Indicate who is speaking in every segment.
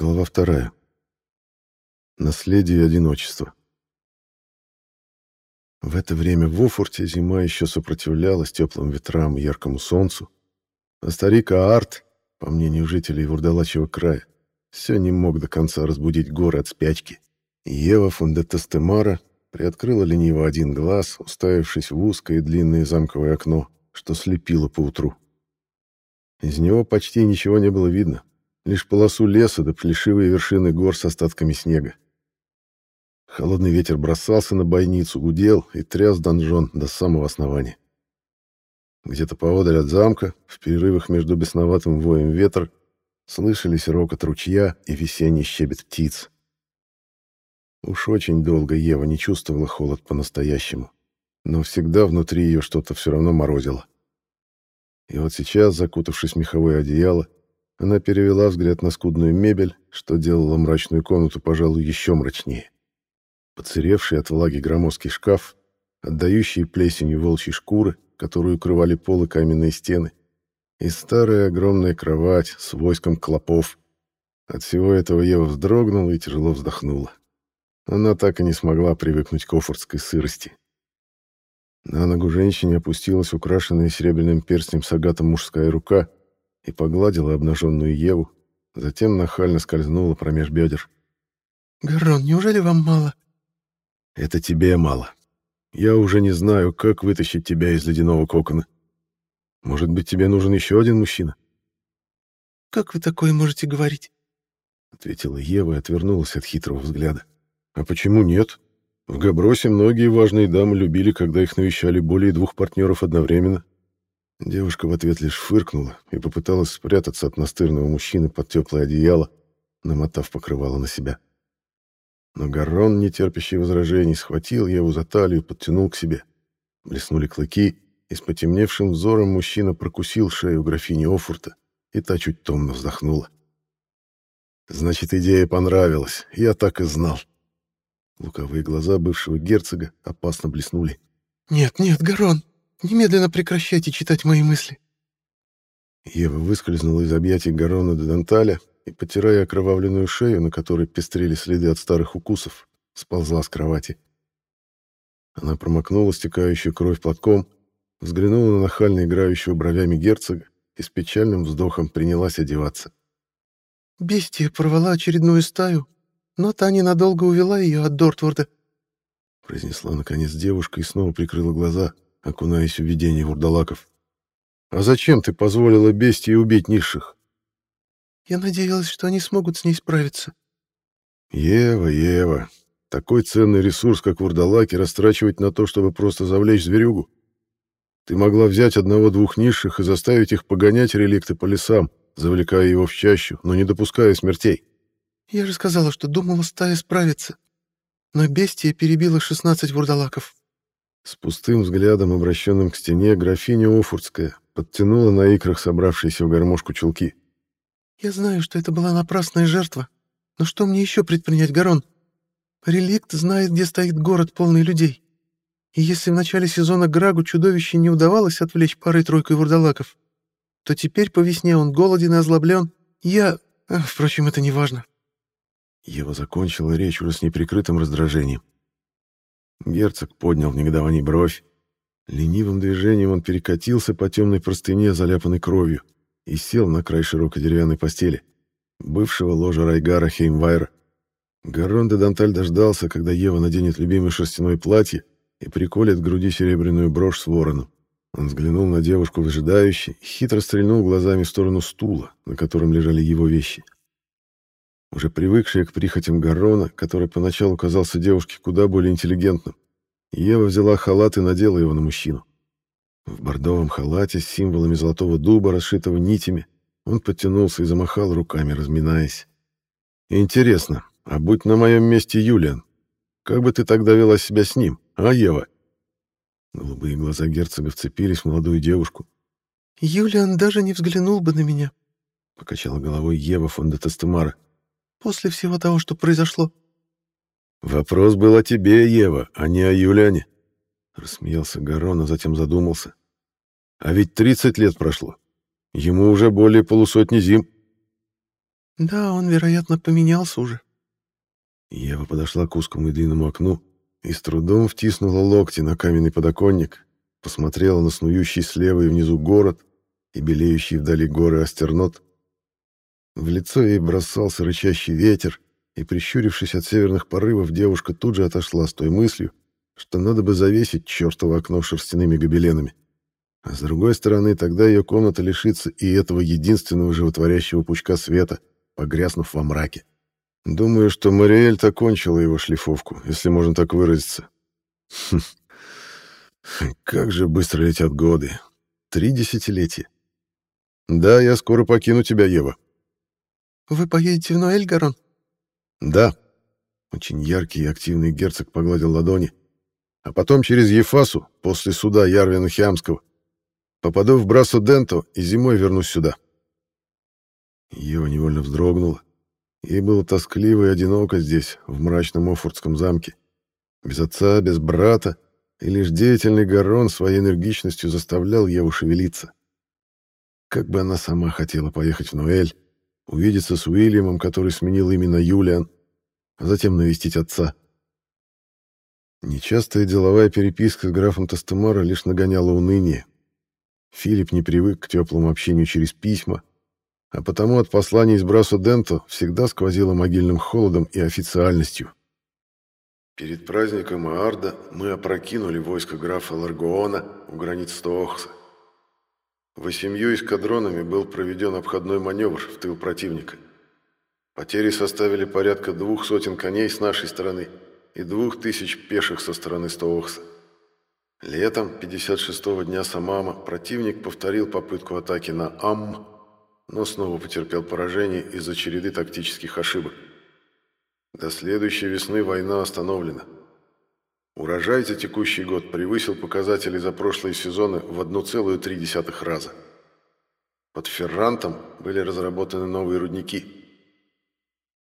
Speaker 1: Глава вторая. Наследие и одиночество. В это время в Офорте зима еще сопротивлялась теплым ветрам и яркому солнцу, а старик Аарт, по мнению жителей Вурдалачьего края, все не мог до конца разбудить горы от спячки. Ева фон де Тестемара приоткрыла лениво один глаз, уставившись в узкое длинное замковое окно, что слепило поутру. Из него почти ничего не было видно, лишь полосу леса да плешивые вершины гор с остатками снега. Холодный ветер бросался на бойницу, гудел и тряс донжон до самого основания. Где-то поодаль от замка, в перерывах между бесноватым воем ветра, слышались рокот ручья и весенний щебет птиц. Уж очень долго Ева не чувствовала холод по-настоящему, но всегда внутри ее что-то все равно морозило. И вот сейчас, закутавшись в меховое одеяло, она перевела взгляд на скудную мебель, что делало мрачную комнату, пожалуй, еще мрачнее поцаревший от влаги громоздкий шкаф, отдающие плесенью волчьи шкуры, которые укрывали полы каменные стены, и старая огромная кровать с войском клопов. От всего этого Ева вздрогнула и тяжело вздохнула. Она так и не смогла привыкнуть к офордской сырости. На ногу женщине опустилась украшенная серебряным перстнем с агатом мужская рука и погладила обнаженную Еву, затем нахально скользнула промеж бедер.
Speaker 2: «Гарон, неужели вам мало?»
Speaker 1: Это тебе мало. Я уже не знаю, как вытащить тебя из ледяного кокона. Может быть, тебе нужен еще один мужчина?
Speaker 2: Как вы такое можете говорить?
Speaker 1: Ответила Ева и отвернулась от хитрого взгляда. А почему нет? В Габросе многие важные дамы любили, когда их навещали более двух партнеров одновременно. Девушка в ответ лишь фыркнула и попыталась спрятаться от настырного мужчины под теплое одеяло, намотав покрывало на себя. — но Гаррон, не терпящий возражений, схватил Еву за талию, подтянул к себе. Блеснули клыки, и с потемневшим взором мужчина прокусил шею графини Офурта, и та чуть томно вздохнула. «Значит, идея понравилась, я так и знал». Луковые глаза бывшего герцога опасно блеснули.
Speaker 2: «Нет, нет, Гарон, немедленно прекращайте читать мои мысли».
Speaker 1: Ева выскользнула из объятий Гарона де Данталя и, потирая окровавленную шею, на которой пестрели следы от старых укусов, сползла с кровати. Она промокнула стекающую кровь платком, взглянула на нахально играющего бровями герцога и с печальным вздохом принялась одеваться.
Speaker 2: «Бестия порвала очередную стаю, но та ненадолго увела ее от Дортворда»,
Speaker 1: произнесла наконец девушка и снова прикрыла глаза, окунаясь в видение вурдалаков. «А зачем ты позволила бестии убить низших?»
Speaker 2: Я надеялась, что они смогут с ней справиться.
Speaker 1: Ева, Ева, такой ценный ресурс, как вурдалаки, растрачивать на то, чтобы просто завлечь зверюгу. Ты могла взять одного-двух низших и заставить их погонять реликты по лесам, завлекая его в чащу, но не допуская смертей.
Speaker 2: Я же сказала, что думала, стая справится. Но бестия перебила 16 вурдалаков.
Speaker 1: С пустым взглядом, обращенным к стене, графиня Офуртская подтянула на икрах собравшиеся в гармошку чулки.
Speaker 2: Я знаю, что это была напрасная жертва. Но что мне еще предпринять, Гарон? Реликт знает, где стоит город, полный людей. И если в начале сезона Грагу чудовище не удавалось отвлечь парой-тройкой вурдалаков, то теперь по весне он голоден и озлоблен. Я... А, впрочем, это не важно.
Speaker 1: Ева закончила речь уже с неприкрытым раздражением. Герцог поднял в бровь. Ленивым движением он перекатился по темной простыне, заляпанной кровью и сел на край широкой деревянной постели, бывшего ложа Райгара Хеймвайра. Гарон де Данталь дождался, когда Ева наденет любимое шерстяное платье и приколет к груди серебряную брошь с вороном. Он взглянул на девушку выжидающе хитро стрельнул глазами в сторону стула, на котором лежали его вещи. Уже привыкшая к прихотям Гарона, который поначалу казался девушке куда более интеллигентным, Ева взяла халат и надела его на мужчину. В бордовом халате с символами золотого дуба, расшитого нитями, он подтянулся и замахал руками, разминаясь. «Интересно, а будь на моем месте Юлиан, как бы ты тогда вела себя с ним, а, Ева?» Голубые глаза герцога вцепились в молодую девушку.
Speaker 2: «Юлиан даже не взглянул бы на меня», —
Speaker 1: покачала головой Ева фон де Тестемара.
Speaker 2: «После всего того, что произошло».
Speaker 1: «Вопрос был о тебе, Ева, а не о Юлиане», — рассмеялся Гарон, а затем задумался. А ведь 30 лет прошло. Ему уже более полусотни зим.
Speaker 2: Да, он, вероятно, поменялся уже.
Speaker 1: Ева подошла к узкому и длинному окну и с трудом втиснула локти на каменный подоконник, посмотрела на снующий слева и внизу город и белеющий вдали горы Астернот. В лицо ей бросался рычащий ветер, и, прищурившись от северных порывов, девушка тут же отошла с той мыслью, что надо бы завесить чертово окно шерстяными гобеленами. А с другой стороны, тогда ее комната лишится и этого единственного животворящего пучка света, погрязнув во мраке. Думаю, что Мариэль окончила его шлифовку, если можно так выразиться. Хм. Как же быстро летят годы. Три десятилетия. Да, я скоро покину тебя, Ева.
Speaker 2: Вы поедете в Ноэль, Гарон?
Speaker 1: Да. Очень яркий и активный герцог погладил ладони. А потом через Ефасу, после суда Ярвина Хиамского, попаду в Брасо-Денто и зимой вернусь сюда. Ева невольно вздрогнула. Ей было тоскливо и одиноко здесь, в мрачном Офордском замке. Без отца, без брата, и лишь деятельный Гарон своей энергичностью заставлял Еву шевелиться. Как бы она сама хотела поехать в Ноэль, увидеться с Уильямом, который сменил именно Юлиан, а затем навестить отца. Нечастая деловая переписка с графом Тастемара лишь нагоняла уныние. Филипп не привык к теплому общению через письма, а потому от посланий из Брасо Денто всегда сквозило могильным холодом и официальностью. Перед праздником Аарда мы опрокинули войско графа Ларгоона у границ Стоохса. Восемью эскадронами был проведен обходной маневр в тыл противника. Потери составили порядка двух сотен коней с нашей стороны и двух тысяч пеших со стороны Стоохса. Летом 56-го дня Самама противник повторил попытку атаки на Амм, но снова потерпел поражение из-за череды тактических ошибок. До следующей весны война остановлена. Урожай за текущий год превысил показатели за прошлые сезоны в 1,3 раза. Под Феррантом были разработаны новые рудники.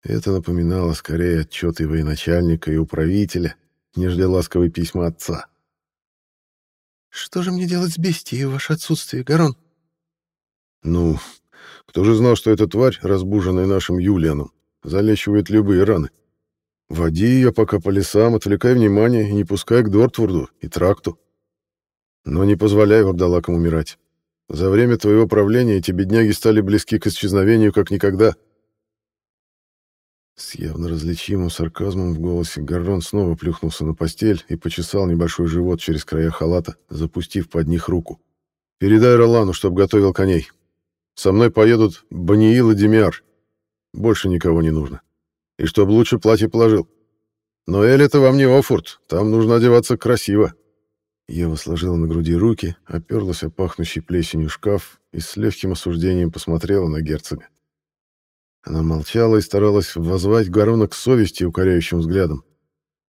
Speaker 1: Это напоминало скорее отчеты военачальника и управителя, нежели ласковые письма отца.
Speaker 2: «Что же мне делать с бестией в ваше отсутствие, Гарон?»
Speaker 1: «Ну, кто же знал, что эта тварь, разбуженная нашим Юлианом, залечивает любые раны? Води ее пока по лесам, отвлекай внимание и не пускай к Дортвурду и тракту. Но не позволяй Вабдалакам умирать. За время твоего правления эти бедняги стали близки к исчезновению, как никогда». С явно различимым сарказмом в голосе Гаррон снова плюхнулся на постель и почесал небольшой живот через края халата, запустив под них руку. «Передай Ролану, чтоб готовил коней. Со мной поедут Баниил и Демиар. Больше никого не нужно. И чтоб лучше платье положил. Но Эль это вам не Офурт, там нужно одеваться красиво». Ева сложила на груди руки, оперлась о пахнущий плесенью шкаф и с легким осуждением посмотрела на герцога. Она молчала и старалась воззвать Гарона к совести укоряющим взглядом.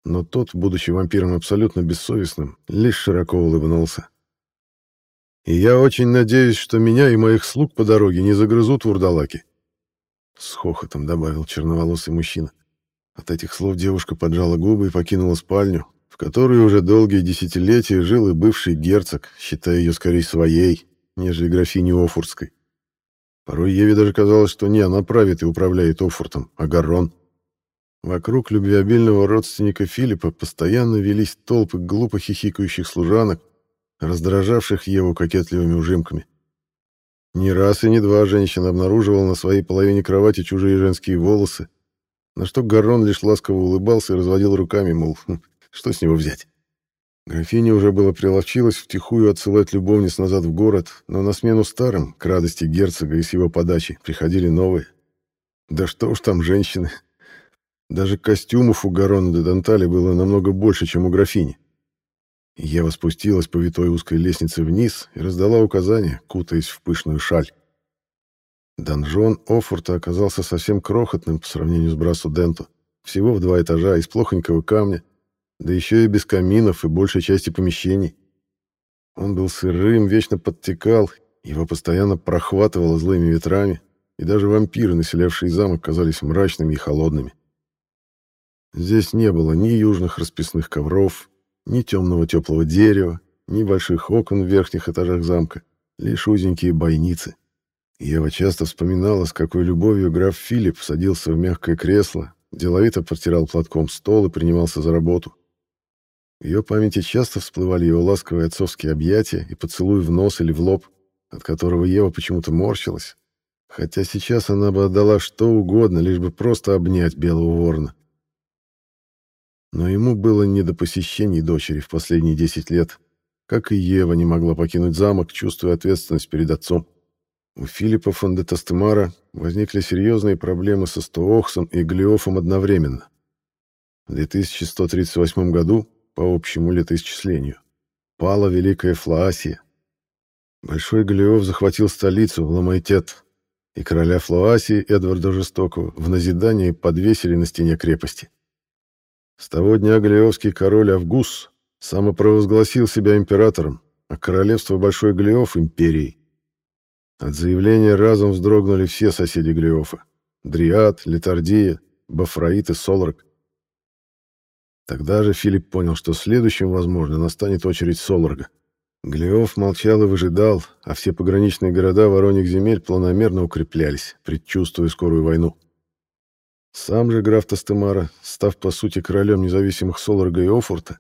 Speaker 1: Но тот, будучи вампиром абсолютно бессовестным, лишь широко улыбнулся. «И я очень надеюсь, что меня и моих слуг по дороге не загрызут вурдалаки», — с хохотом добавил черноволосый мужчина. От этих слов девушка поджала губы и покинула спальню, в которой уже долгие десятилетия жил и бывший герцог, считая ее скорее своей, нежели графиней Офурской. Порой Еве даже казалось, что не она правит и управляет Офортом, а Гаррон. Вокруг любвеобильного родственника Филиппа постоянно велись толпы глупо хихикающих служанок, раздражавших Еву кокетливыми ужимками. Не раз и не два женщина обнаруживала на своей половине кровати чужие женские волосы, на что Гаррон лишь ласково улыбался и разводил руками, мол, «Хм, что с него взять. Графиня уже было приловчилась втихую отсылать любовниц назад в город, но на смену старым, к радости герцога и с его подачи, приходили новые. Да что уж там женщины. Даже костюмов у Гарона де Дантали было намного больше, чем у графини. Ева спустилась по витой узкой лестнице вниз и раздала указания, кутаясь в пышную шаль. Донжон Офорта оказался совсем крохотным по сравнению с Брасу Денто, всего в два этажа из плохонького камня, да еще и без каминов и большей части помещений. Он был сырым, вечно подтекал, его постоянно прохватывало злыми ветрами, и даже вампиры, населявшие замок, казались мрачными и холодными. Здесь не было ни южных расписных ковров, ни темного теплого дерева, ни больших окон в верхних этажах замка, лишь узенькие бойницы. Ева часто вспоминала, с какой любовью граф Филипп садился в мягкое кресло, деловито протирал платком стол и принимался за работу. В ее памяти часто всплывали его ласковые отцовские объятия и поцелуй в нос или в лоб, от которого Ева почему-то морщилась, хотя сейчас она бы отдала что угодно, лишь бы просто обнять белого ворона. Но ему было не до посещений дочери в последние 10 лет, как и Ева не могла покинуть замок, чувствуя ответственность перед отцом. У Филиппа фон де Тастемара возникли серьезные проблемы со Стоохсом и Глиофом одновременно. В 2138 году, по общему летоисчислению, пала Великая Флоасия. Большой Глиоф захватил столицу, Ламайтет, и короля Флоасии Эдварда Жестокого в назидание подвесили на стене крепости. С того дня Глиовский король Авгус самопровозгласил себя императором, а королевство Большой Глиоф — империей. От заявления разом вздрогнули все соседи Глиофа — Дриад, Летардия, Бафраит и Солрак. Тогда же Филипп понял, что следующим, возможно, настанет очередь Соларга. Глиоф молчал и выжидал, а все пограничные города Вороних земель планомерно укреплялись, предчувствуя скорую войну. Сам же граф Тастемара, став по сути королем независимых Соларга и Офурта,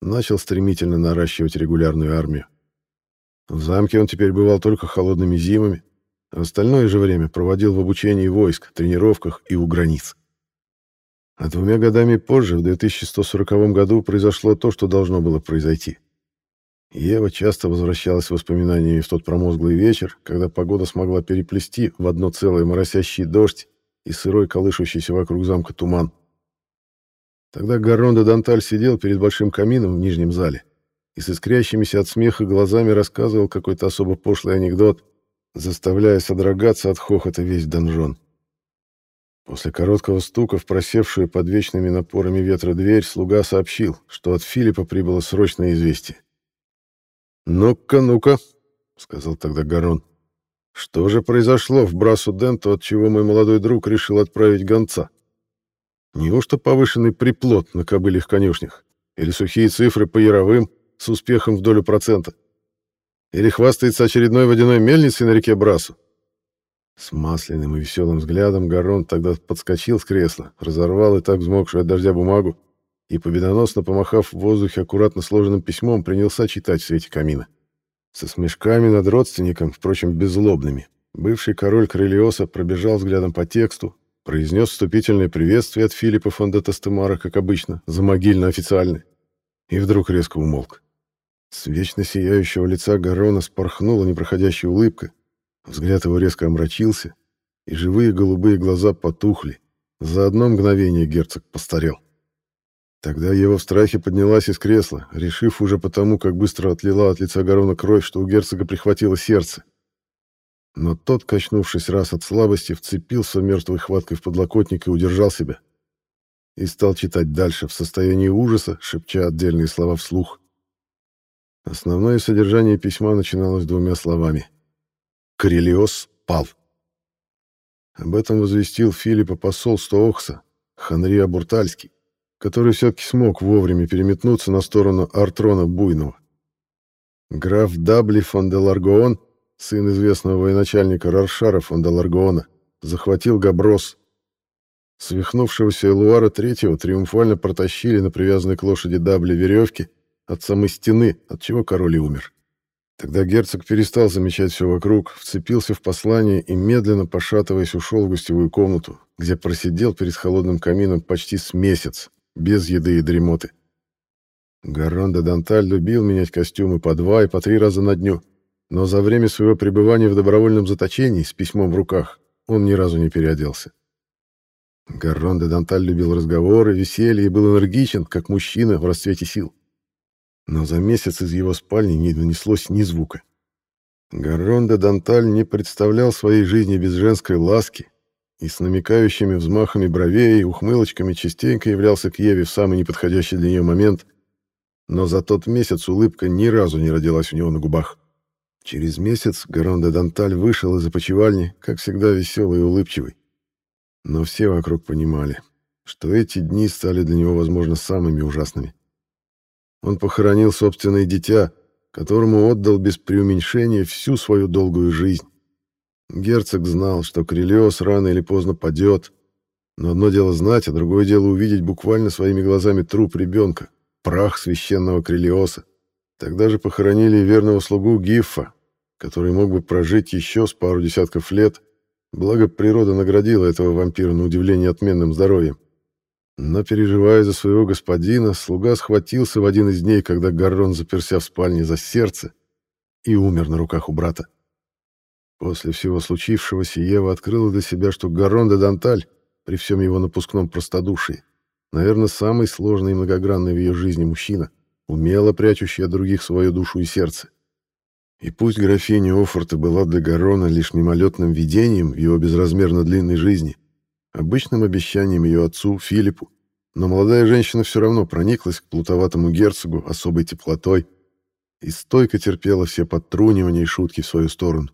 Speaker 1: начал стремительно наращивать регулярную армию. В замке он теперь бывал только холодными зимами, а остальное же время проводил в обучении войск, тренировках и у границ. А двумя годами позже, в 2140 году, произошло то, что должно было произойти. Ева часто возвращалась воспоминаниями в тот промозглый вечер, когда погода смогла переплести в одно целое моросящий дождь и сырой колышущийся вокруг замка туман. Тогда Гаррон де Данталь сидел перед большим камином в нижнем зале и с искрящимися от смеха глазами рассказывал какой-то особо пошлый анекдот, заставляя содрогаться от хохота весь донжон. После короткого стука в просевшую под вечными напорами ветра дверь слуга сообщил, что от Филиппа прибыло срочное известие. «Ну-ка, ну-ка», — сказал тогда Гарон, — «что же произошло в Брасу Денту, от чего мой молодой друг решил отправить гонца? Неужто повышенный приплод на кобылях конюшнях? Или сухие цифры по яровым с успехом в долю процента. Или хвастается очередной водяной мельницей на реке Брасу. С масляным и веселым взглядом Гарон тогда подскочил с кресла, разорвал и так взмокшую от дождя бумагу и, победоносно помахав в воздухе аккуратно сложенным письмом, принялся читать в свете камина. Со смешками над родственником, впрочем, беззлобными, бывший король Крылиоса пробежал взглядом по тексту, произнес вступительное приветствие от Филиппа фон де как обычно, замогильно-официальное, и вдруг резко умолк. С вечно сияющего лица Гарона спорхнула непроходящая улыбка, взгляд его резко омрачился, и живые голубые глаза потухли. За одно мгновение герцог постарел. Тогда его в страхе поднялась из кресла, решив уже потому, как быстро отлила от лица Гарона кровь, что у герцога прихватило сердце. Но тот, качнувшись раз от слабости, вцепился мертвой хваткой в подлокотник и удержал себя. И стал читать дальше в состоянии ужаса, шепча отдельные слова вслух. Основное содержание письма начиналось двумя словами. «Корелиос пал». Об этом возвестил Филиппа посол Стоохса, Ханри Абуртальский, который все-таки смог вовремя переметнуться на сторону Артрона Буйного. Граф Дабли фон де Ларгоон, сын известного военачальника Раршара фон де Ларгоона, захватил Габрос. Свихнувшегося Элуара III триумфально протащили на привязанной к лошади Дабли веревке от самой стены, от чего король и умер. Тогда герцог перестал замечать все вокруг, вцепился в послание и, медленно пошатываясь, ушел в гостевую комнату, где просидел перед холодным камином почти с месяц, без еды и дремоты. Гаррон де Данталь любил менять костюмы по два и по три раза на дню, но за время своего пребывания в добровольном заточении с письмом в руках он ни разу не переоделся. Гаррон де Данталь любил разговоры, веселье и был энергичен, как мужчина в расцвете сил но за месяц из его спальни не донеслось ни звука. Гаррон де Данталь не представлял своей жизни без женской ласки и с намекающими взмахами бровей и ухмылочками частенько являлся к Еве в самый неподходящий для нее момент, но за тот месяц улыбка ни разу не родилась у него на губах. Через месяц Гаррон де Данталь вышел из опочивальни, как всегда веселый и улыбчивый. Но все вокруг понимали, что эти дни стали для него, возможно, самыми ужасными. Он похоронил собственное дитя, которому отдал без преуменьшения всю свою долгую жизнь. Герцог знал, что Крелиос рано или поздно падет, но одно дело знать, а другое дело увидеть буквально своими глазами труп ребенка, прах священного Крелиоса. Тогда же похоронили верного слугу Гиффа, который мог бы прожить еще с пару десятков лет, благо природа наградила этого вампира на удивление отменным здоровьем. Но, переживая за своего господина, слуга схватился в один из дней, когда Гаррон заперся в спальне за сердце и умер на руках у брата. После всего случившегося Ева открыла для себя, что Гаррон де Данталь, при всем его напускном простодушии, наверное, самый сложный и многогранный в ее жизни мужчина, умело прячущий от других свою душу и сердце. И пусть графиня Офорта была для Гаррона лишь мимолетным видением в его безразмерно длинной жизни, обычным обещанием ее отцу Филиппу, но молодая женщина все равно прониклась к плутоватому герцогу особой теплотой и стойко терпела все подтрунивания и шутки в свою сторону.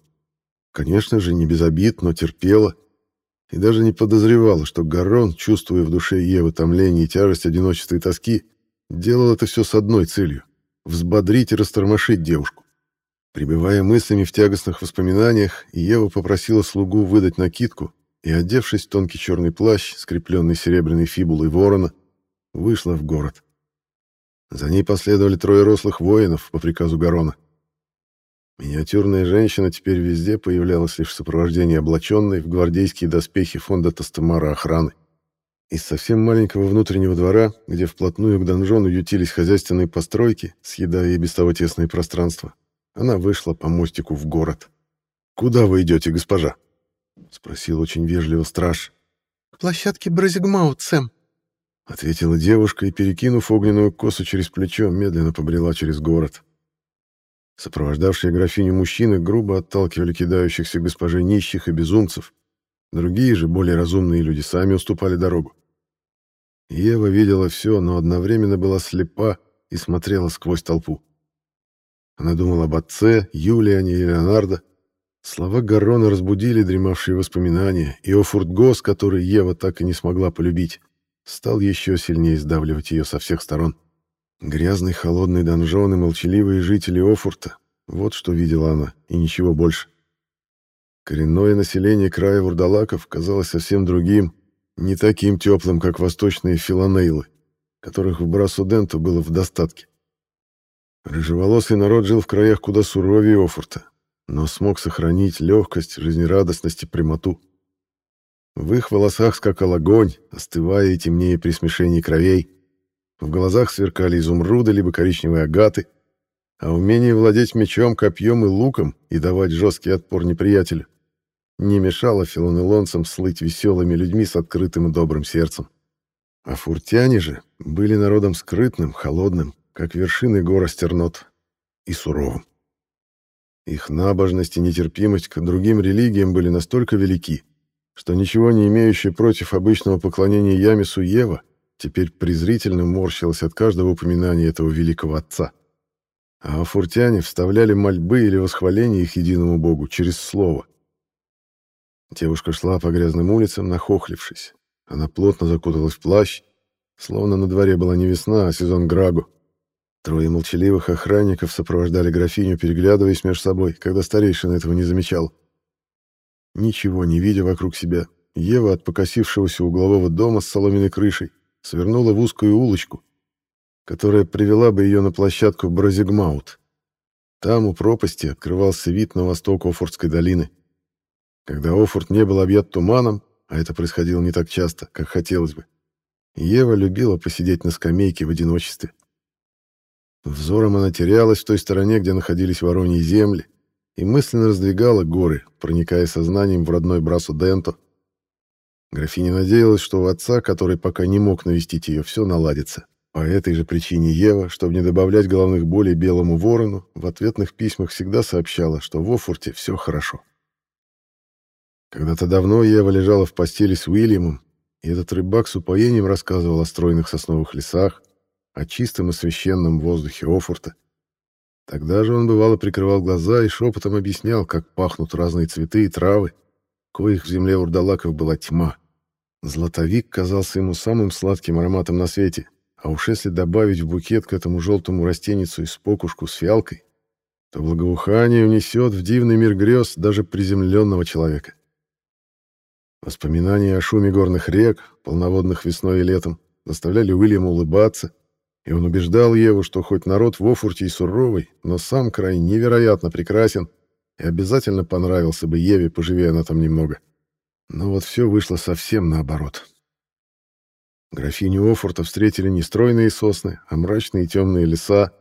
Speaker 1: Конечно же, не без обид, но терпела и даже не подозревала, что Гаррон, чувствуя в душе Евы томление и тяжесть одиночества и тоски, делал это все с одной целью — взбодрить и растормошить девушку. Прибывая мыслями в тягостных воспоминаниях, Ева попросила слугу выдать накидку и, одевшись в тонкий черный плащ, скрепленный серебряной фибулой ворона, вышла в город. За ней последовали трое рослых воинов по приказу Гарона. Миниатюрная женщина теперь везде появлялась лишь в сопровождении облаченной в гвардейские доспехи фонда Тастамара охраны. Из совсем маленького внутреннего двора, где вплотную к донжону ютились хозяйственные постройки, съедая и без того тесное пространство, она вышла по мостику в город. «Куда вы идете, госпожа?» — спросил очень вежливо страж.
Speaker 2: «К площадке Бразигмаут, Сэм», —
Speaker 1: ответила девушка и, перекинув огненную косу через плечо, медленно побрела через город. Сопровождавшие графиню мужчины грубо отталкивали кидающихся госпоже нищих и безумцев. Другие же, более разумные люди, сами уступали дорогу. Ева видела все, но одновременно была слепа и смотрела сквозь толпу. Она думала об отце, Юлиане и Леонардо. Слова Гаррона разбудили дремавшие воспоминания, и Офурт Гос, который Ева так и не смогла полюбить, стал еще сильнее сдавливать ее со всех сторон. Грязный холодный донжон и молчаливые жители Офурта — вот что видела она, и ничего больше. Коренное население края вурдалаков казалось совсем другим, не таким теплым, как восточные филонейлы, которых в Брасуденту было в достатке. Рыжеволосый народ жил в краях куда суровее Офурта, но смог сохранить легкость, жизнерадостность и прямоту. В их волосах скакал огонь, остывая и темнее при смешении кровей. В глазах сверкали изумруды либо коричневые агаты, а умение владеть мечом, копьем и луком и давать жесткий отпор неприятелю не мешало филонелонцам слыть веселыми людьми с открытым и добрым сердцем. А фуртяне же были народом скрытным, холодным, как вершины гора Стернот, и суровым. Их набожность и нетерпимость к другим религиям были настолько велики, что ничего не имеющая против обычного поклонения Ямису Ева — теперь презрительно морщилась от каждого упоминания этого великого отца. А афуртяне вставляли мольбы или восхваления их единому богу через слово. Девушка шла по грязным улицам, нахохлившись. Она плотно закуталась в плащ, словно на дворе была не весна, а сезон Грагу. Трое молчаливых охранников сопровождали графиню, переглядываясь между собой, когда старейшина этого не замечал. Ничего не видя вокруг себя, Ева от покосившегося углового дома с соломенной крышей свернула в узкую улочку, которая привела бы ее на площадку Бразигмаут. Там у пропасти открывался вид на восток Офордской долины. Когда Офорд не был объят туманом, а это происходило не так часто, как хотелось бы, Ева любила посидеть на скамейке в одиночестве. Взором она терялась в той стороне, где находились вороньи земли, и мысленно раздвигала горы, проникая сознанием в родной Брасу Денто, Графиня надеялась, что у отца, который пока не мог навестить ее, все наладится. По этой же причине Ева, чтобы не добавлять головных болей белому ворону, в ответных письмах всегда сообщала, что в Офурте все хорошо. Когда-то давно Ева лежала в постели с Уильямом, и этот рыбак с упоением рассказывал о стройных сосновых лесах, о чистом и священном воздухе Офурта. Тогда же он бывало прикрывал глаза и шепотом объяснял, как пахнут разные цветы и травы, коих в земле урдалаков была тьма. Златовик казался ему самым сладким ароматом на свете, а уж если добавить в букет к этому желтому растеницу из покушку с фиалкой, то благоухание унесет в дивный мир грез даже приземленного человека. Воспоминания о шуме горных рек, полноводных весной и летом, заставляли Уильяма улыбаться, и он убеждал Еву, что хоть народ в Офурте и суровый, но сам край невероятно прекрасен и обязательно понравился бы Еве, поживее она там немного. Но вот все вышло совсем наоборот. Графиню Офорта встретили не стройные сосны, а мрачные темные леса,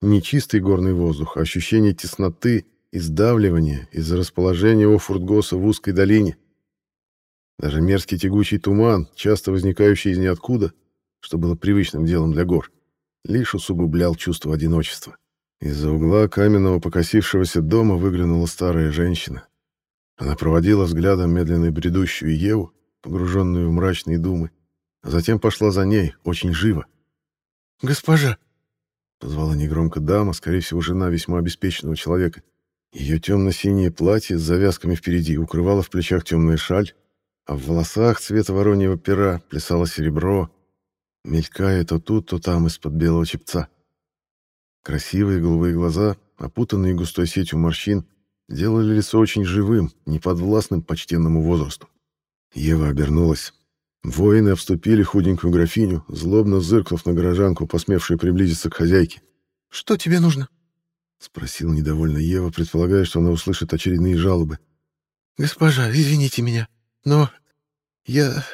Speaker 1: не чистый горный воздух, а ощущение тесноты и сдавливания из-за расположения Офуртгоса в узкой долине. Даже мерзкий тягучий туман, часто возникающий из ниоткуда, что было привычным делом для гор, лишь усугублял чувство одиночества. Из-за угла каменного покосившегося дома выглянула старая женщина. Она проводила взглядом медленно бредущую Еву, погруженную в мрачные думы, а затем пошла за ней, очень живо.
Speaker 2: «Госпожа!»
Speaker 1: — позвала негромко дама, скорее всего, жена весьма обеспеченного человека. Ее темно-синее платье с завязками впереди укрывало в плечах темная шаль, а в волосах цвета вороньего пера плясало серебро, мелькая то тут, то там из-под белого чепца. Красивые голубые глаза, опутанные густой сетью морщин, делали лицо очень живым, неподвластным почтенному возрасту. Ева обернулась. Воины обступили худенькую графиню, злобно зыркнув на горожанку, посмевшую приблизиться к хозяйке.
Speaker 2: «Что тебе нужно?»
Speaker 1: — спросил недовольно Ева, предполагая, что она услышит очередные жалобы.
Speaker 2: «Госпожа, извините меня, но я...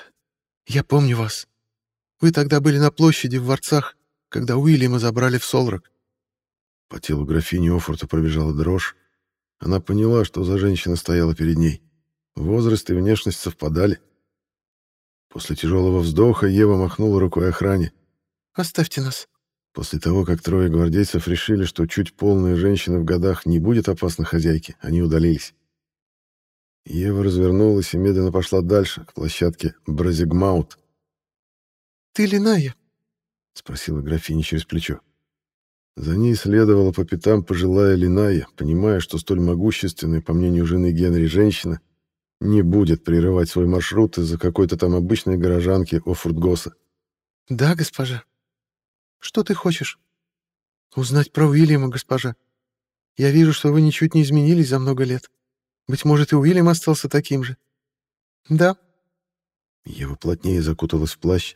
Speaker 2: я помню вас. Вы тогда были на площади в Ворцах, когда Уильяма забрали в Солрак.
Speaker 1: По телу графини Офорта пробежала дрожь. Она поняла, что за женщина стояла перед ней. Возраст и внешность совпадали. После тяжелого вздоха Ева махнула рукой охране.
Speaker 2: «Оставьте нас».
Speaker 1: После того, как трое гвардейцев решили, что чуть полная женщина в годах не будет опасна хозяйке, они удалились. Ева развернулась и медленно пошла дальше, к площадке Бразигмаут.
Speaker 2: «Ты Линая?»
Speaker 1: — спросила графиня через плечо. За ней следовала по пятам пожилая Линая, понимая, что столь могущественная, по мнению жены Генри, женщина не будет прерывать свой маршрут из-за какой-то там обычной горожанки Офуртгоса.
Speaker 2: «Да, госпожа. Что ты хочешь?» «Узнать про Уильяма, госпожа. Я вижу, что вы ничуть не изменились за много лет. Быть может, и Уильям остался таким же?» «Да».
Speaker 1: Ева плотнее закуталась в плащ.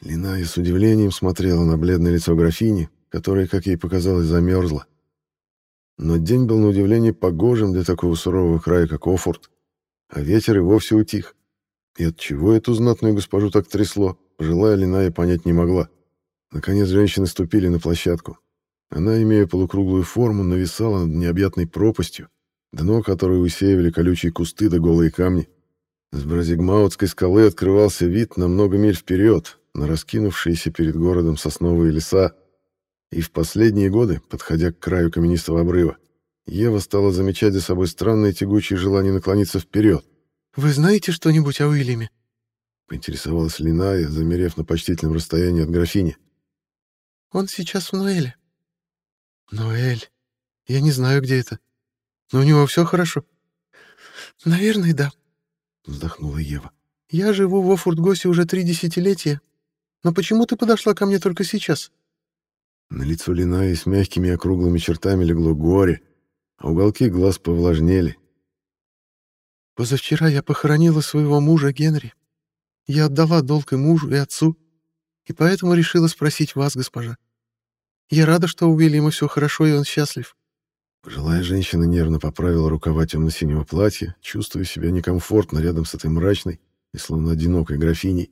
Speaker 1: Линая с удивлением смотрела на бледное лицо графини, которая, как ей показалось, замерзла. Но день был на удивление погожим для такого сурового края, как Офорт, а ветер и вовсе утих. И от чего эту знатную госпожу так трясло, пожилая Линая понять не могла. Наконец женщины ступили на площадку. Она, имея полукруглую форму, нависала над необъятной пропастью, дно которой усеивали колючие кусты да голые камни. С Бразигмаутской скалы открывался вид на много миль вперед, на раскинувшиеся перед городом сосновые леса, и в последние годы, подходя к краю каменистого обрыва, Ева стала замечать за собой странное тягучее желание наклониться вперед.
Speaker 2: «Вы знаете что-нибудь о Уильяме?»
Speaker 1: — поинтересовалась Линая, замерев на почтительном расстоянии от графини.
Speaker 2: «Он сейчас в Ноэле». «Ноэль? Я не знаю, где это. Но у него все хорошо?» «Наверное, да», — вздохнула Ева. «Я живу в Офуртгосе уже три десятилетия. Но почему ты подошла ко мне только сейчас?»
Speaker 1: На лицо Линаи с мягкими округлыми чертами легло горе, а уголки глаз повлажнели.
Speaker 2: «Позавчера я похоронила своего мужа Генри. Я отдала долг и мужу, и отцу, и поэтому решила спросить вас, госпожа. Я рада, что у Уильяма все хорошо, и он счастлив».
Speaker 1: Пожилая женщина нервно поправила рукава темно-синего платья, чувствуя себя некомфортно рядом с этой мрачной и словно одинокой графиней,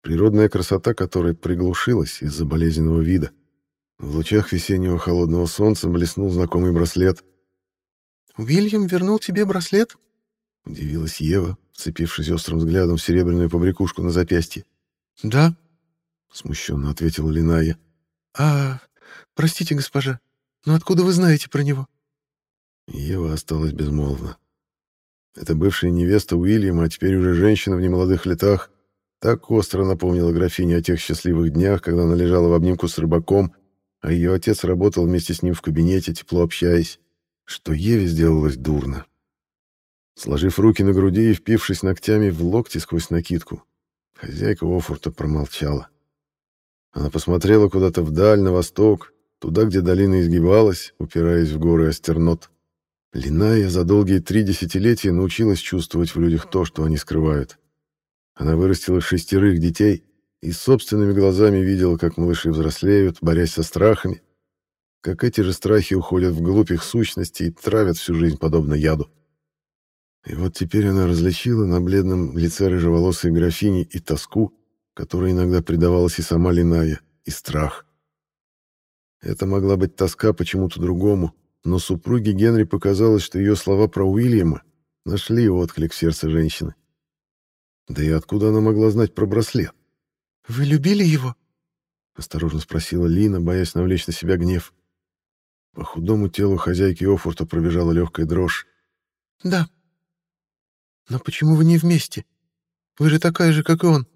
Speaker 1: природная красота которой приглушилась из-за болезненного вида. В лучах весеннего холодного солнца блеснул знакомый браслет.
Speaker 2: «Уильям вернул тебе браслет?»
Speaker 1: — удивилась Ева, вцепившись острым взглядом в серебряную побрякушку на запястье.
Speaker 2: «Да», —
Speaker 1: смущенно ответила Линая.
Speaker 2: «А, простите, госпожа, но откуда вы знаете про него?»
Speaker 1: Ева осталась безмолвна. Это бывшая невеста Уильяма, а теперь уже женщина в немолодых летах, так остро напомнила графине о тех счастливых днях, когда она лежала в обнимку с рыбаком а ее отец работал вместе с ним в кабинете, тепло общаясь, что Еве сделалось дурно. Сложив руки на груди и впившись ногтями в локти сквозь накидку, хозяйка Офорта промолчала. Она посмотрела куда-то вдаль, на восток, туда, где долина изгибалась, упираясь в горы Астернот. Линая за долгие три десятилетия научилась чувствовать в людях то, что они скрывают. Она вырастила шестерых детей и собственными глазами видела, как малыши взрослеют, борясь со страхами, как эти же страхи уходят вглубь их сущности и травят всю жизнь подобно яду. И вот теперь она различила на бледном лице рыжеволосой графини и тоску, которой иногда предавалась и сама Линая, и страх. Это могла быть тоска почему-то другому, но супруге Генри показалось, что ее слова про Уильяма нашли отклик в сердце женщины. Да и откуда она могла знать про браслет?
Speaker 2: «Вы любили его?»
Speaker 1: — осторожно спросила Лина, боясь навлечь на себя гнев. По худому телу хозяйки Офурта пробежала легкая дрожь.
Speaker 2: «Да». «Но почему вы не вместе? Вы же такая же, как и он».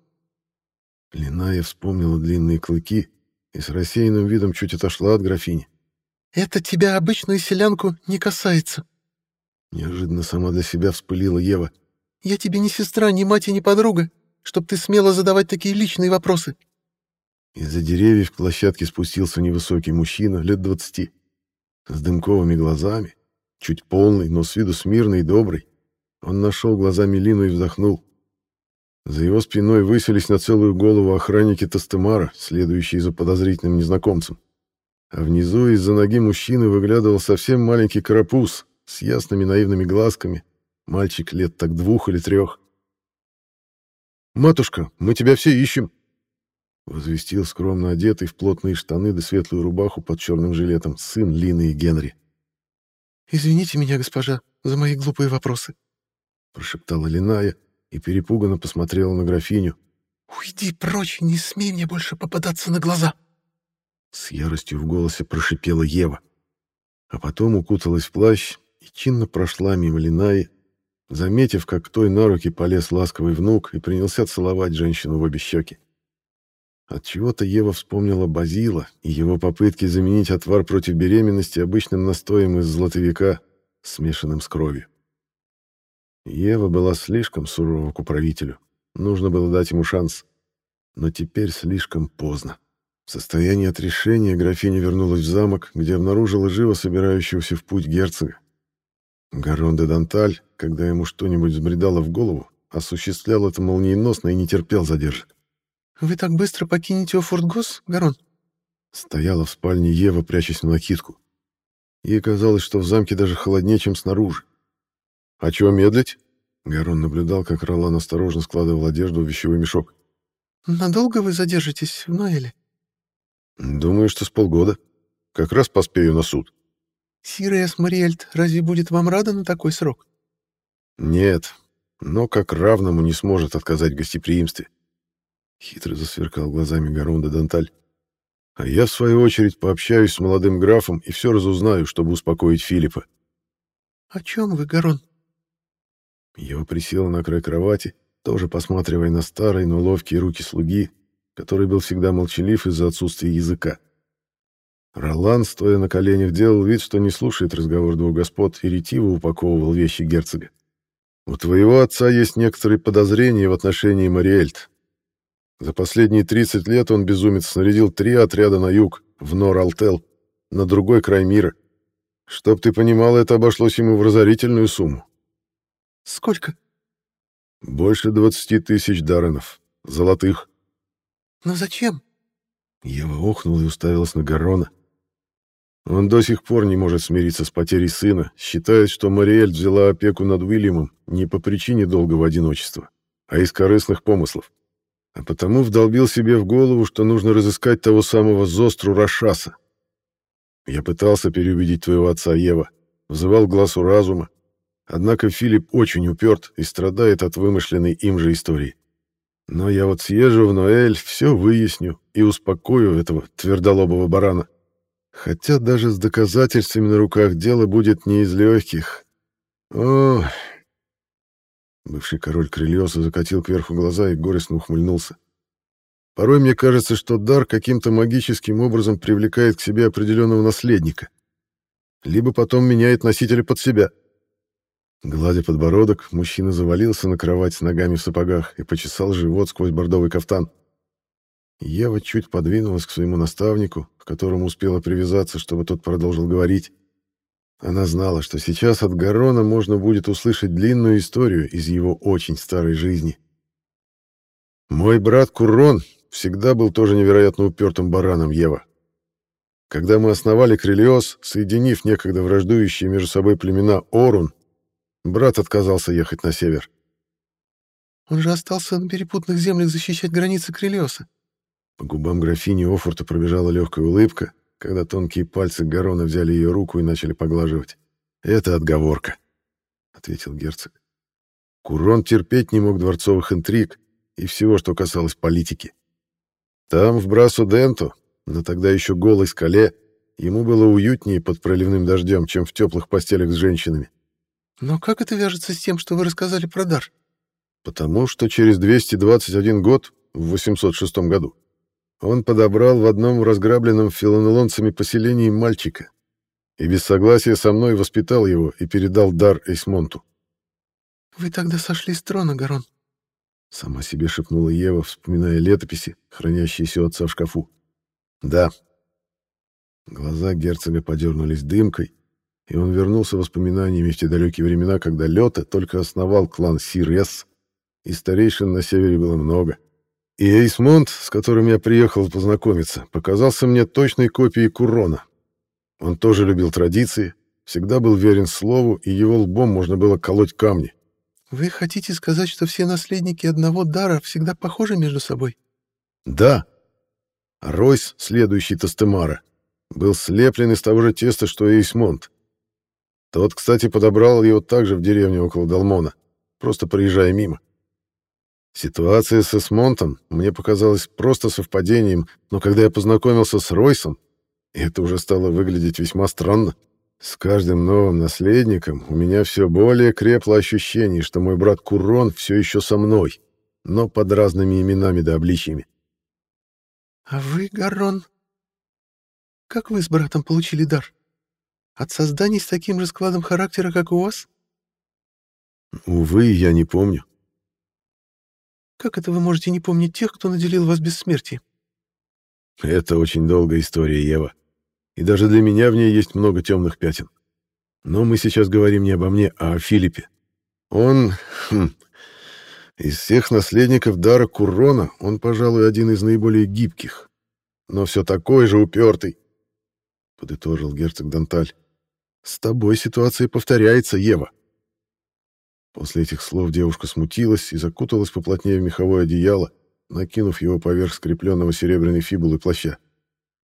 Speaker 1: Линая вспомнила длинные клыки и с рассеянным видом чуть отошла от графини.
Speaker 2: «Это тебя, обычную селянку, не касается».
Speaker 1: Неожиданно сама для себя вспылила Ева.
Speaker 2: «Я тебе не сестра, ни мать и ни подруга, чтоб ты смела задавать такие личные вопросы».
Speaker 1: Из-за деревьев к площадке спустился невысокий мужчина, лет двадцати, с дымковыми глазами, чуть полный, но с виду смирный и добрый. Он нашел глазами Лину и вздохнул. За его спиной высились на целую голову охранники Тастемара, следующие за подозрительным незнакомцем. А внизу из-за ноги мужчины выглядывал совсем маленький карапуз с ясными наивными глазками, мальчик лет так двух или трех. «Матушка, мы тебя все ищем!» Возвестил скромно одетый в плотные штаны да светлую рубаху под черным жилетом сын Лины и Генри.
Speaker 2: «Извините меня, госпожа, за мои глупые вопросы», —
Speaker 1: прошептала Линая и перепуганно посмотрела на графиню.
Speaker 2: «Уйди прочь, не смей мне больше попадаться на глаза!»
Speaker 1: С яростью в голосе прошипела Ева. А потом укуталась в плащ и чинно прошла мимо Линаи, заметив, как той на руки полез ласковый внук и принялся целовать женщину в обе щеки. Отчего-то Ева вспомнила Базила и его попытки заменить отвар против беременности обычным настоем из златовика, смешанным с кровью. Ева была слишком сурова к управителю. Нужно было дать ему шанс. Но теперь слишком поздно. В состоянии отрешения графиня вернулась в замок, где обнаружила живо собирающегося в путь герцога. Гарон де Данталь, когда ему что-нибудь взбредало в голову, осуществлял это молниеносно и не терпел задержек.
Speaker 2: «Вы так быстро покинете Офортгос, Гарон?»
Speaker 1: Стояла в спальне Ева, прячась в накидку. Ей казалось, что в замке даже холоднее, чем снаружи. «А чего медлить?» Гарон наблюдал, как Ролан осторожно складывал одежду в вещевой мешок.
Speaker 2: «Надолго вы задержитесь в Ноэле?»
Speaker 1: «Думаю, что с полгода. Как раз поспею на суд».
Speaker 2: «Сиреас Мариэльт разве будет вам рада на такой срок?»
Speaker 1: «Нет, но как равному не сможет отказать в гостеприимстве». Хитро засверкал глазами Гарон де Данталь. «А я, в свою очередь, пообщаюсь с молодым графом и все разузнаю, чтобы успокоить Филиппа».
Speaker 2: «О чем вы, Гарон?»
Speaker 1: Ева присела на край кровати, тоже посматривая на старые, но ловкие руки слуги, который был всегда молчалив из-за отсутствия языка. Ролан, стоя на коленях, делал вид, что не слушает разговор двух господ и ретиво упаковывал вещи герцога. «У твоего отца есть некоторые подозрения в отношении Мариэльт. За последние 30 лет он, безумец, снарядил три отряда на юг, в Нор-Алтел, на другой край мира. Чтоб ты понимал, это обошлось ему в разорительную сумму.
Speaker 2: Сколько?
Speaker 1: Больше двадцати тысяч даренов. Золотых.
Speaker 2: Но зачем?
Speaker 1: Ева охнула и уставилась на Гарона. Он до сих пор не может смириться с потерей сына, считает, что Мариэль взяла опеку над Уильямом не по причине долгого одиночества, а из корыстных помыслов. А потому вдолбил себе в голову, что нужно разыскать того самого Зостру Рашаса. Я пытался переубедить твоего отца Ева, взывал глазу разума, Однако Филипп очень уперт и страдает от вымышленной им же истории. Но я вот съезжу в Ноэль, все выясню и успокою этого твердолобого барана. Хотя даже с доказательствами на руках дело будет не из легких. О! Бывший король Крыльоса закатил кверху глаза и горестно ухмыльнулся. Порой мне кажется, что дар каким-то магическим образом привлекает к себе определенного наследника. Либо потом меняет носителя под себя. — Гладя подбородок, мужчина завалился на кровать с ногами в сапогах и почесал живот сквозь бордовый кафтан. Ева чуть подвинулась к своему наставнику, к которому успела привязаться, чтобы тот продолжил говорить. Она знала, что сейчас от Гарона можно будет услышать длинную историю из его очень старой жизни. «Мой брат Курон всегда был тоже невероятно упертым бараном, Ева. Когда мы основали Крелиос, соединив некогда враждующие между собой племена Орун, брат отказался ехать на север.
Speaker 2: Он же остался на перепутных землях защищать границы Крелиоса.
Speaker 1: По губам графини Офорта пробежала легкая улыбка, когда тонкие пальцы Гарона взяли ее руку и начали поглаживать. «Это отговорка», — ответил герцог. Курон терпеть не мог дворцовых интриг и всего, что касалось политики. Там, в Брасу-Денто, на тогда еще голой скале, ему было уютнее под проливным дождем, чем в теплых постелях с женщинами.
Speaker 2: «Но как это вяжется с тем, что вы рассказали про дар?»
Speaker 1: «Потому что через 221 год, в 806 году, он подобрал в одном разграбленном филонелонцами поселении мальчика и без согласия со мной воспитал его и передал дар Эйсмонту».
Speaker 2: «Вы тогда сошли с трона, Гарон», —
Speaker 1: сама себе шепнула Ева, вспоминая летописи, хранящиеся у отца в шкафу. Да. Глаза герцога подернулись дымкой, и он вернулся воспоминаниями в те далекие времена, когда Лёта только основал клан Сирес, и старейшин на севере было много. И Эйсмонт, с которым я приехал познакомиться, показался мне точной копией Курона. Он тоже любил традиции, всегда был верен слову, и его лбом можно было колоть камни.
Speaker 2: «Вы хотите сказать, что все наследники одного дара всегда похожи между собой?»
Speaker 1: «Да», Ройс, следующий Тастемара, был слеплен из того же теста, что и Эйсмонт. Тот, кстати, подобрал его также в деревне около Далмона, просто проезжая мимо. Ситуация с Эсмонтом мне показалась просто совпадением, но когда я познакомился с Ройсом, это уже стало выглядеть весьма странно. С каждым новым наследником у меня все более крепло ощущение, что мой брат Курон все еще со мной, но под разными именами да обличьями.
Speaker 2: А вы, Гаррон, как вы с братом получили дар? От созданий с таким же складом характера, как у вас?
Speaker 1: Увы, я не помню.
Speaker 2: Как это вы можете не помнить тех, кто наделил вас бессмертием?
Speaker 1: Это очень долгая история, Ева. И даже для меня в ней есть много темных пятен. Но мы сейчас говорим не обо мне, а о Филиппе. Он... Хм, из всех наследников дара Курона он, пожалуй, один из наиболее гибких, но все такой же упертый, — подытожил герцог Данталь. — С тобой ситуация повторяется, Ева. После этих слов девушка смутилась и закуталась поплотнее в меховое одеяло, накинув его поверх скрепленного серебряной фибулы плаща.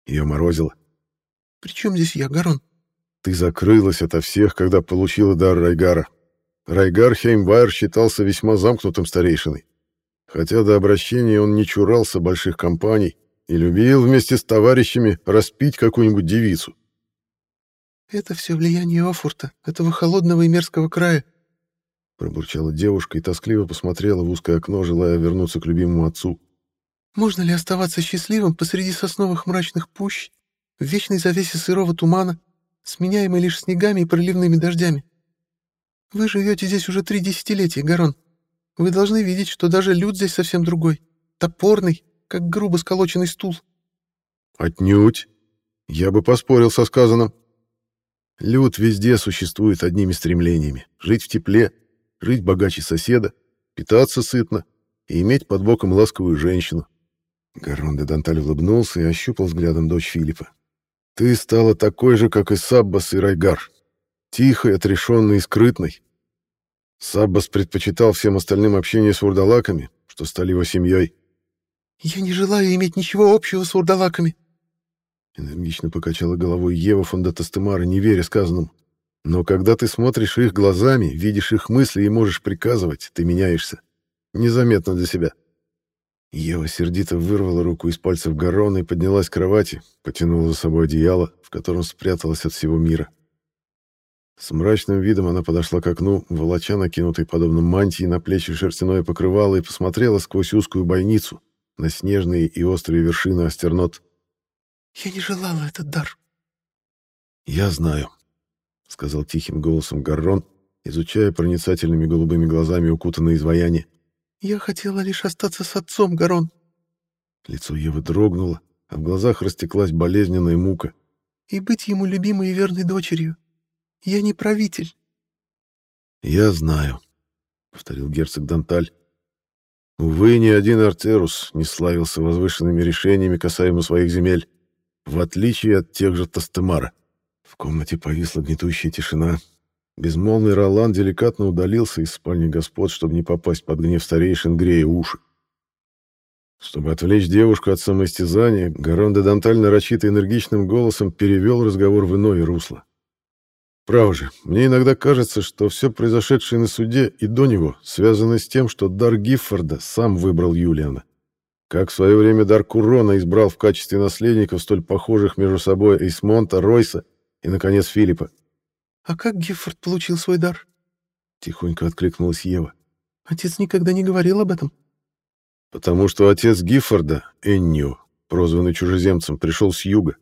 Speaker 1: Ее морозило.
Speaker 2: «При чем здесь я, Гарон?»
Speaker 1: «Ты закрылась ото всех, когда получила дар Райгара», Райгар Хеймвайр считался весьма замкнутым старейшиной, хотя до обращения он не чурался больших компаний и любил вместе с товарищами распить какую-нибудь девицу.
Speaker 2: «Это все влияние Офурта, этого холодного и мерзкого края»,
Speaker 1: пробурчала девушка и тоскливо посмотрела в узкое окно, желая вернуться к любимому отцу.
Speaker 2: «Можно ли оставаться счастливым посреди сосновых мрачных пущ, в вечной завесе сырого тумана, сменяемой лишь снегами и проливными дождями? Вы живете здесь уже три десятилетия, Гарон. Вы должны видеть, что даже люд здесь совсем другой. Топорный, как грубо сколоченный стул.
Speaker 1: Отнюдь. Я бы поспорил со сказанным. Люд везде существует одними стремлениями. Жить в тепле, жить богаче соседа, питаться сытно и иметь под боком ласковую женщину. Гарон де Данталь улыбнулся и ощупал взглядом дочь Филиппа. «Ты стала такой же, как и Саббас и Райгар. Тихой, отрешенной и скрытной. Саббас предпочитал всем остальным общение с вурдалаками, что стали его семьей.
Speaker 2: «Я не желаю иметь ничего общего с вурдалаками»,
Speaker 1: Энергично покачала головой Ева фон Датастемара, не веря сказанному. Но когда ты смотришь их глазами, видишь их мысли и можешь приказывать, ты меняешься. Незаметно для себя. Ева сердито вырвала руку из пальцев Гарона и поднялась к кровати, потянула за собой одеяло, в котором спряталась от всего мира. С мрачным видом она подошла к окну, волоча накинутой подобно мантии на плечи шерстяное покрывало и посмотрела сквозь узкую бойницу на снежные и острые вершины остернот.
Speaker 2: «Я не желала этот дар».
Speaker 1: «Я знаю», — сказал тихим голосом Гаррон, изучая проницательными голубыми глазами укутанное изваяние.
Speaker 2: «Я хотела лишь остаться с отцом, Гарон.
Speaker 1: Лицо Евы дрогнуло, а в глазах растеклась болезненная мука.
Speaker 2: «И быть ему любимой и верной дочерью. Я не правитель».
Speaker 1: «Я знаю», — повторил герцог Данталь. «Увы, ни один Артерус не славился возвышенными решениями касаемо своих земель, в отличие от тех же Тастемара». В комнате повисла гнетущая тишина. Безмолвный Ролан деликатно удалился из спальни господ, чтобы не попасть под гнев старейшин, грея уши. Чтобы отвлечь девушку от самоистязания, Гарон де Данталь нарочито энергичным голосом перевел разговор в иное русло. Право же, мне иногда кажется, что все произошедшее на суде и до него связано с тем, что дар Гиффорда сам выбрал Юлиана. Как в свое время дар Курона избрал в качестве наследников столь похожих между собой Эйсмонта, Ройса и, наконец, Филиппа.
Speaker 2: «А как Гиффорд получил свой дар?»
Speaker 1: Тихонько откликнулась Ева.
Speaker 2: «Отец никогда не говорил об этом».
Speaker 1: Потому что отец Гиффорда, Эннио, прозванный чужеземцем, пришел с юга.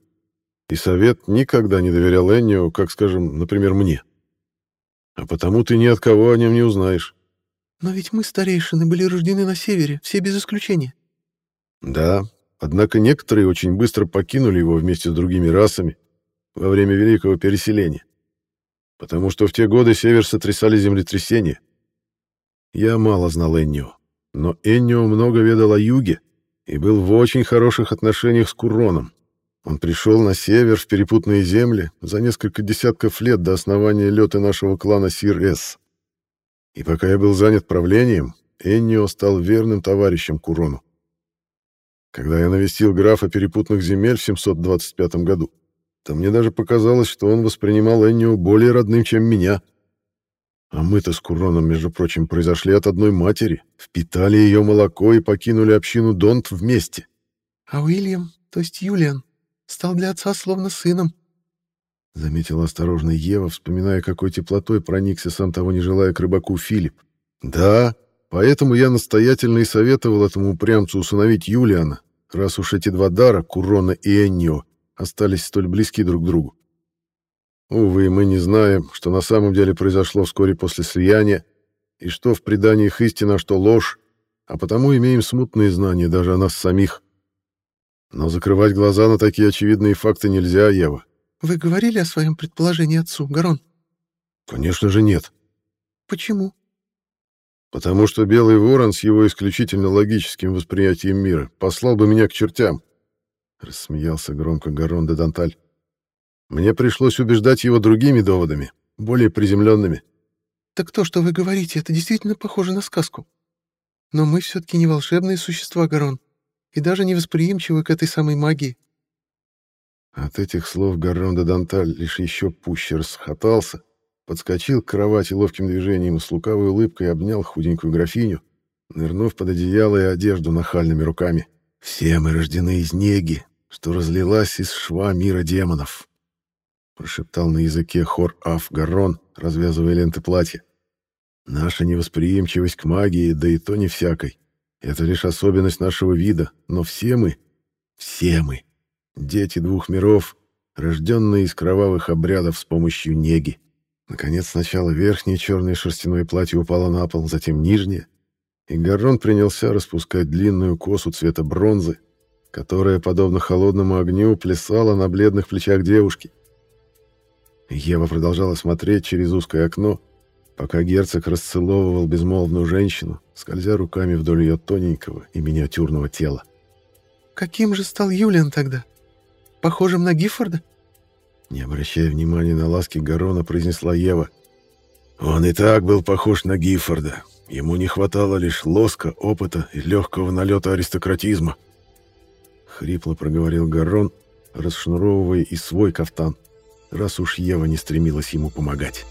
Speaker 1: И совет никогда не доверял Эннио, как, скажем, например, мне. А потому ты ни от кого о нем не узнаешь.
Speaker 2: Но ведь мы, старейшины, были рождены на севере, все без исключения.
Speaker 1: Да, однако некоторые очень быстро покинули его вместе с другими расами во время Великого Переселения. Потому что в те годы север сотрясали землетрясения. Я мало знал Эннио. Но Эннио много ведал о юге и был в очень хороших отношениях с Куроном. Он пришел на север в перепутные земли за несколько десятков лет до основания лета нашего клана Сир-Эс. И пока я был занят правлением, Эннио стал верным товарищем Курону. Когда я навестил графа перепутных земель в 725 году, то мне даже показалось, что он воспринимал Эннио более родным, чем меня. А мы-то с Куроном, между прочим, произошли от одной матери, впитали ее молоко и покинули общину Донт вместе.
Speaker 2: А Уильям, то есть Юлиан, стал для отца словно сыном.
Speaker 1: Заметила осторожно Ева, вспоминая, какой теплотой проникся, сам того не желая, к рыбаку Филипп. Да, поэтому я настоятельно и советовал этому упрямцу усыновить Юлиана, раз уж эти два дара, Курона и Эннио, остались столь близки друг к другу. Увы, мы не знаем, что на самом деле произошло вскоре после слияния, и что в преданиях истина, что ложь, а потому имеем смутные знания даже о нас самих. Но закрывать глаза на такие очевидные факты нельзя, Ева.
Speaker 2: Вы говорили о своем предположении отцу, Гарон?
Speaker 1: Конечно же нет.
Speaker 2: Почему?
Speaker 1: Потому что Белый Ворон с его исключительно логическим восприятием мира послал бы меня к чертям. Рассмеялся громко Гарон де Данталь. Мне пришлось убеждать его другими доводами, более приземленными.
Speaker 2: «Так то, что вы говорите, это действительно похоже на сказку. Но мы все-таки не волшебные существа, Гарон, и даже не восприимчивы к этой самой магии».
Speaker 1: От этих слов Гарон де Данталь лишь еще пуще расхотался, подскочил к кровати ловким движением и с лукавой улыбкой обнял худенькую графиню, нырнув под одеяло и одежду нахальными руками. «Все мы рождены из неги, что разлилась из шва мира демонов прошептал на языке хор Аф Гаррон, развязывая ленты платья. Наша невосприимчивость к магии, да и то не всякой. Это лишь особенность нашего вида, но все мы, все мы, дети двух миров, рожденные из кровавых обрядов с помощью неги. Наконец, сначала верхнее черное шерстяное платье упало на пол, затем нижнее, и Гаррон принялся распускать длинную косу цвета бронзы, которая, подобно холодному огню, плясала на бледных плечах девушки. Ева продолжала смотреть через узкое окно, пока герцог расцеловывал безмолвную женщину, скользя руками вдоль ее тоненького и миниатюрного тела.
Speaker 2: «Каким же стал Юлиан тогда? Похожим на Гиффорда?»
Speaker 1: Не обращая внимания на ласки Гарона, произнесла Ева. «Он и так был похож на Гиффорда. Ему не хватало лишь лоска, опыта и легкого налета аристократизма». Хрипло проговорил Гарон, расшнуровывая и свой кафтан раз уж Ева не стремилась ему помогать.